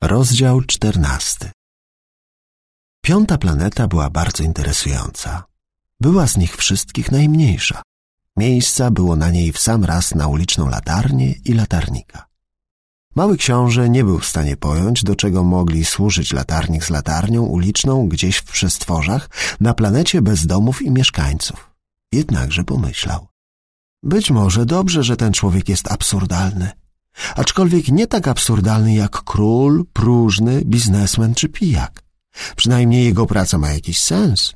Rozdział czternasty Piąta planeta była bardzo interesująca. Była z nich wszystkich najmniejsza. Miejsca było na niej w sam raz na uliczną latarnię i latarnika. Mały książę nie był w stanie pojąć, do czego mogli służyć latarnik z latarnią uliczną gdzieś w przestworzach na planecie bez domów i mieszkańców. Jednakże pomyślał. Być może dobrze, że ten człowiek jest absurdalny. Aczkolwiek nie tak absurdalny jak król, próżny, biznesmen czy pijak. Przynajmniej jego praca ma jakiś sens.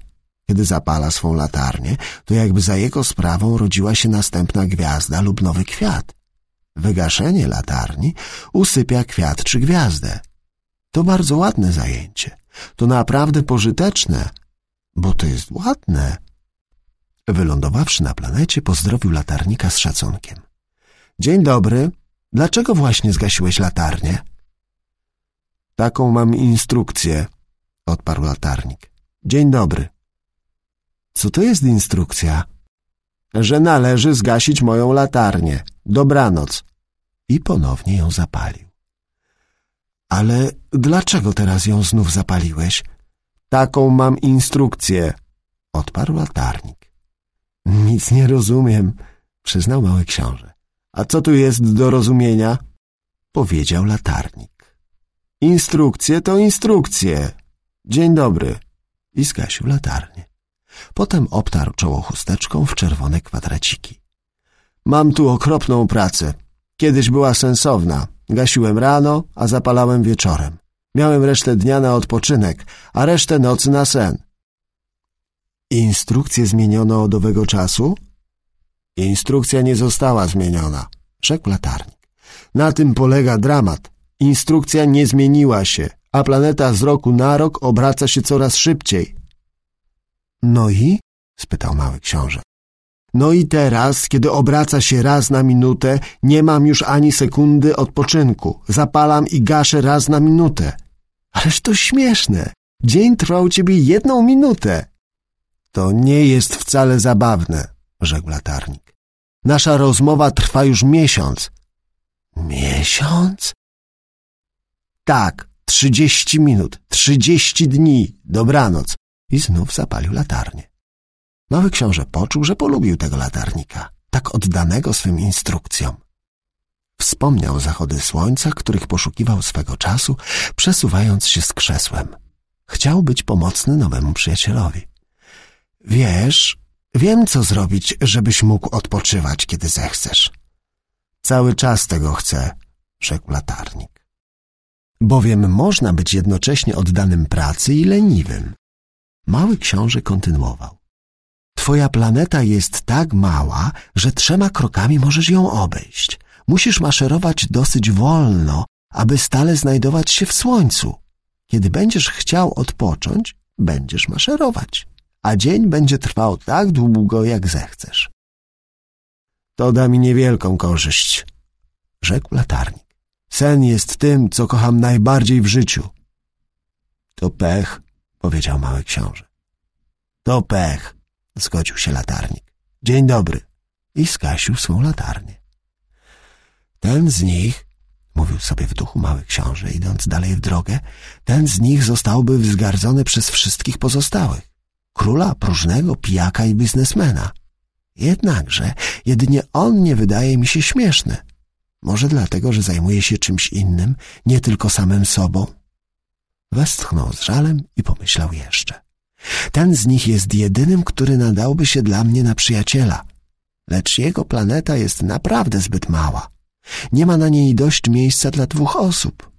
Kiedy zapala swą latarnię, to jakby za jego sprawą rodziła się następna gwiazda lub nowy kwiat. Wygaszenie latarni usypia kwiat czy gwiazdę. To bardzo ładne zajęcie. To naprawdę pożyteczne, bo to jest ładne. Wylądowawszy na planecie, pozdrowił latarnika z szacunkiem. Dzień dobry. Dlaczego właśnie zgasiłeś latarnię? Taką mam instrukcję, odparł latarnik. Dzień dobry. Co to jest instrukcja? Że należy zgasić moją latarnię. Dobranoc. I ponownie ją zapalił. Ale dlaczego teraz ją znów zapaliłeś? Taką mam instrukcję, odparł latarnik. Nic nie rozumiem, przyznał mały książę. A co tu jest do rozumienia? Powiedział latarnik. Instrukcje to instrukcje. Dzień dobry. I zgasił latarnię. Potem obtarł czoło chusteczką w czerwone kwadraciki. Mam tu okropną pracę. Kiedyś była sensowna. Gasiłem rano, a zapalałem wieczorem. Miałem resztę dnia na odpoczynek, a resztę nocy na sen. Instrukcję zmieniono od owego czasu? Instrukcja nie została zmieniona, rzekł latarnik. Na tym polega dramat. Instrukcja nie zmieniła się, a planeta z roku na rok obraca się coraz szybciej. No i? spytał mały książę. No i teraz, kiedy obraca się raz na minutę, nie mam już ani sekundy odpoczynku. Zapalam i gaszę raz na minutę. Ależ to śmieszne. Dzień trwał ciebie jedną minutę. To nie jest wcale zabawne, rzekł latarnik. Nasza rozmowa trwa już miesiąc. Miesiąc? Tak, trzydzieści minut, trzydzieści dni, dobranoc. I znów zapalił latarnię. Mały książę poczuł, że polubił tego latarnika, tak oddanego swym instrukcjom. Wspomniał zachody słońca, których poszukiwał swego czasu, przesuwając się z krzesłem. Chciał być pomocny nowemu przyjacielowi. Wiesz, wiem co zrobić, żebyś mógł odpoczywać, kiedy zechcesz. Cały czas tego chcę, rzekł latarnik. Bowiem można być jednocześnie oddanym pracy i leniwym. Mały książę kontynuował. Twoja planeta jest tak mała, że trzema krokami możesz ją obejść. Musisz maszerować dosyć wolno, aby stale znajdować się w słońcu. Kiedy będziesz chciał odpocząć, będziesz maszerować, a dzień będzie trwał tak długo, jak zechcesz. To da mi niewielką korzyść, rzekł latarnik. Sen jest tym, co kocham najbardziej w życiu. To pech, powiedział mały książę. To pech, zgodził się latarnik. Dzień dobry. I skasił swą latarnię. Ten z nich, mówił sobie w duchu mały książę, idąc dalej w drogę, ten z nich zostałby wzgardzony przez wszystkich pozostałych. Króla, próżnego, pijaka i biznesmena. Jednakże jedynie on nie wydaje mi się śmieszny. Może dlatego, że zajmuje się czymś innym, nie tylko samym sobą? Westchnął z żalem i pomyślał jeszcze. Ten z nich jest jedynym, który nadałby się dla mnie na przyjaciela. Lecz jego planeta jest naprawdę zbyt mała. Nie ma na niej dość miejsca dla dwóch osób.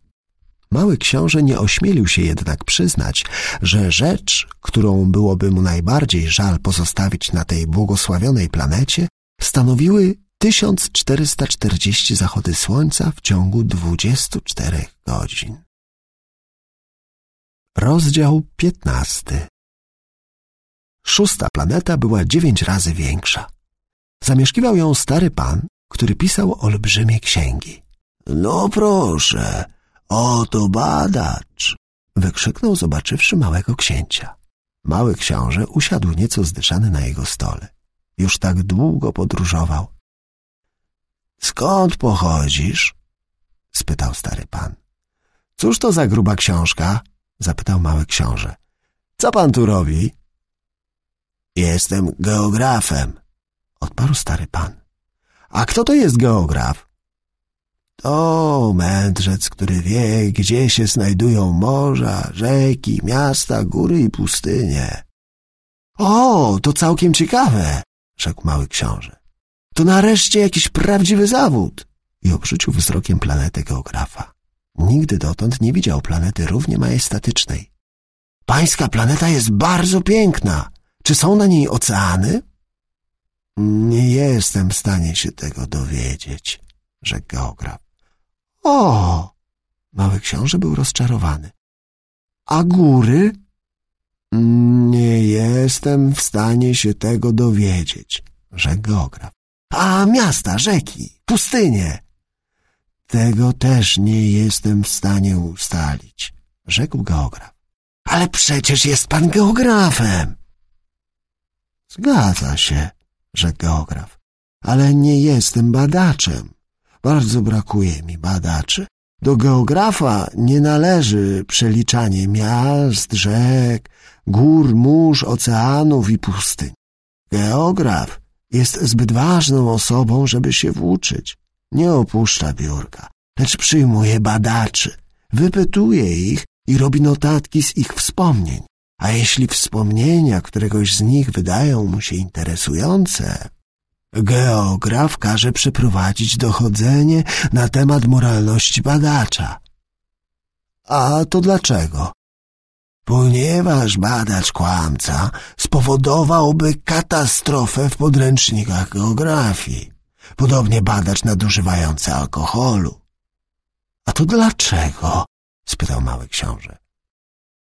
Mały książę nie ośmielił się jednak przyznać, że rzecz, którą byłoby mu najbardziej żal pozostawić na tej błogosławionej planecie, stanowiły 1440 zachody słońca w ciągu 24 godzin. Rozdział 15 Szósta planeta była dziewięć razy większa. Zamieszkiwał ją stary pan, który pisał olbrzymie księgi. No proszę, oto badacz! wykrzyknął, zobaczywszy małego księcia. Mały książę usiadł nieco zdyszany na jego stole. Już tak długo podróżował. Skąd pochodzisz? spytał stary pan. Cóż to za gruba książka? zapytał mały książę. Co pan tu robi? Jestem geografem, odparł stary pan. A kto to jest geograf? To mędrzec, który wie, gdzie się znajdują morza, rzeki, miasta, góry i pustynie. O, to całkiem ciekawe, rzekł mały książę. To nareszcie jakiś prawdziwy zawód. I obrzucił wzrokiem planetę geografa. Nigdy dotąd nie widział planety równie majestatycznej. Pańska planeta jest bardzo piękna. Czy są na niej oceany? Nie jestem w stanie się tego dowiedzieć, rzekł geograf. O! Mały książę był rozczarowany. A góry? Nie jestem w stanie się tego dowiedzieć, rzekł geograf. A miasta, rzeki, pustynie? Tego też nie jestem w stanie ustalić, rzekł geograf. Ale przecież jest pan geografem. Zgadza się, rzekł geograf, ale nie jestem badaczem. Bardzo brakuje mi badaczy. Do geografa nie należy przeliczanie miast, rzek, gór, mórz, oceanów i pustyń. Geograf jest zbyt ważną osobą, żeby się włóczyć. Nie opuszcza biurka, lecz przyjmuje badaczy, wypytuje ich i robi notatki z ich wspomnień. A jeśli wspomnienia któregoś z nich wydają mu się interesujące, geograf każe przeprowadzić dochodzenie na temat moralności badacza. A to dlaczego? Ponieważ badacz kłamca spowodowałby katastrofę w podręcznikach geografii. Podobnie badacz nadużywający alkoholu. A to dlaczego? spytał mały książę.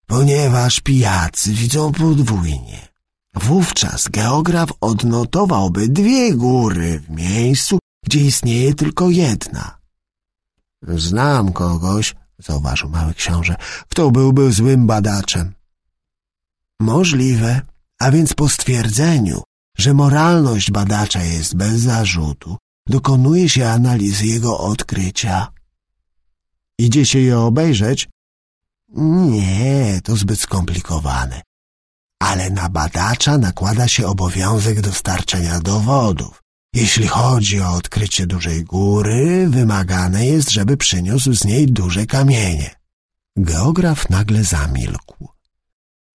Ponieważ pijacy widzą podwójnie. Wówczas geograf odnotowałby dwie góry w miejscu, gdzie istnieje tylko jedna. Znam kogoś, zauważył mały książę, kto byłby złym badaczem. Możliwe, a więc po stwierdzeniu, że moralność badacza jest bez zarzutu, dokonuje się analizy jego odkrycia. Idzie się je obejrzeć? Nie, to zbyt skomplikowane. Ale na badacza nakłada się obowiązek dostarczenia dowodów. Jeśli chodzi o odkrycie dużej góry, wymagane jest, żeby przyniósł z niej duże kamienie. Geograf nagle zamilkł.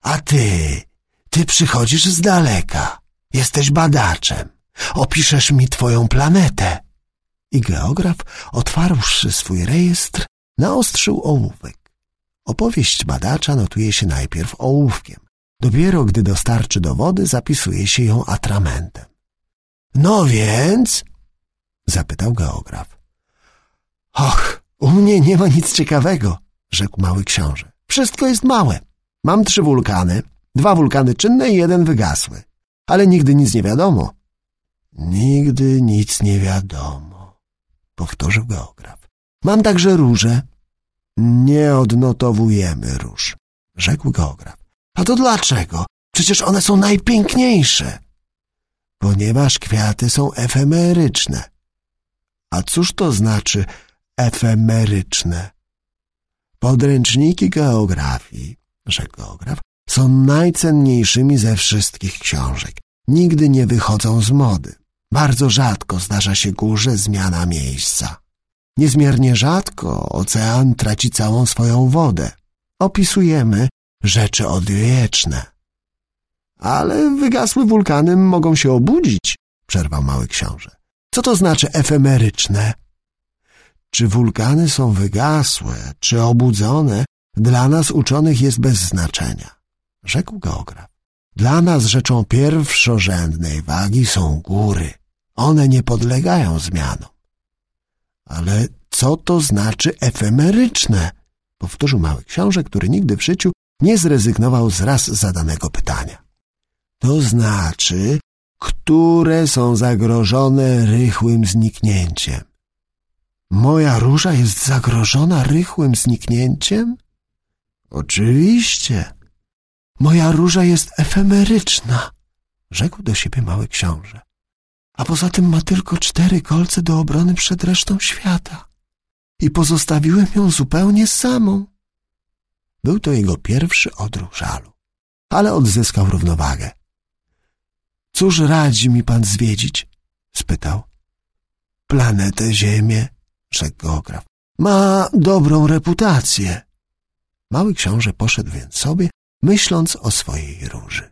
A ty, ty przychodzisz z daleka. Jesteś badaczem. Opiszesz mi twoją planetę. I geograf, otwarłszy swój rejestr, naostrzył ołówek. Opowieść badacza notuje się najpierw ołówkiem. Dopiero gdy dostarczy dowody, zapisuje się ją atramentem. No więc? zapytał geograf. Och, u mnie nie ma nic ciekawego, rzekł mały książę. Wszystko jest małe. Mam trzy wulkany, dwa wulkany czynne i jeden wygasły. Ale nigdy nic nie wiadomo. Nigdy nic nie wiadomo, powtórzył geograf. Mam także róże. Nie odnotowujemy róż, rzekł geograf. A to dlaczego? Przecież one są najpiękniejsze. Ponieważ kwiaty są efemeryczne. A cóż to znaczy efemeryczne? Podręczniki geografii, rzekł geograf, są najcenniejszymi ze wszystkich książek. Nigdy nie wychodzą z mody. Bardzo rzadko zdarza się górze zmiana miejsca. Niezmiernie rzadko ocean traci całą swoją wodę. Opisujemy rzeczy odwieczne. Ale wygasłe wulkany mogą się obudzić, przerwał mały książę. Co to znaczy efemeryczne? Czy wulkany są wygasłe, czy obudzone, dla nas uczonych jest bez znaczenia, rzekł geograf. Dla nas rzeczą pierwszorzędnej wagi są góry. One nie podlegają zmianom. Ale co to znaczy efemeryczne? Powtórzył mały książę, który nigdy w życiu nie zrezygnował z raz zadanego pytania. To znaczy, które są zagrożone rychłym zniknięciem. Moja róża jest zagrożona rychłym zniknięciem? Oczywiście. Moja róża jest efemeryczna, rzekł do siebie mały książę. A poza tym ma tylko cztery kolce do obrony przed resztą świata. I pozostawiłem ją zupełnie samą. Był to jego pierwszy odruch żalu, ale odzyskał równowagę. Cóż radzi mi pan zwiedzić? spytał. Planetę Ziemię, rzekł geograf. Ma dobrą reputację. Mały książę poszedł więc sobie, myśląc o swojej róży.